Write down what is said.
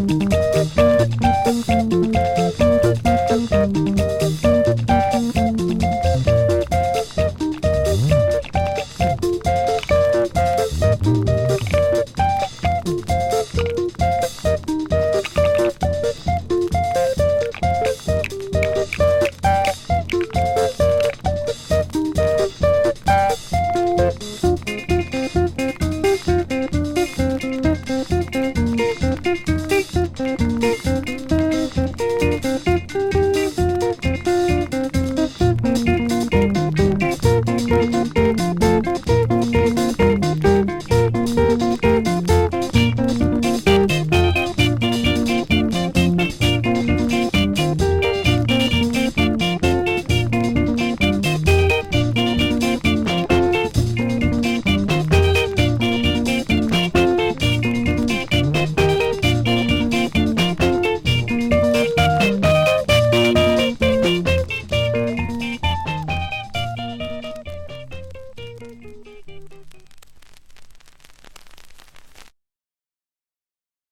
Bye.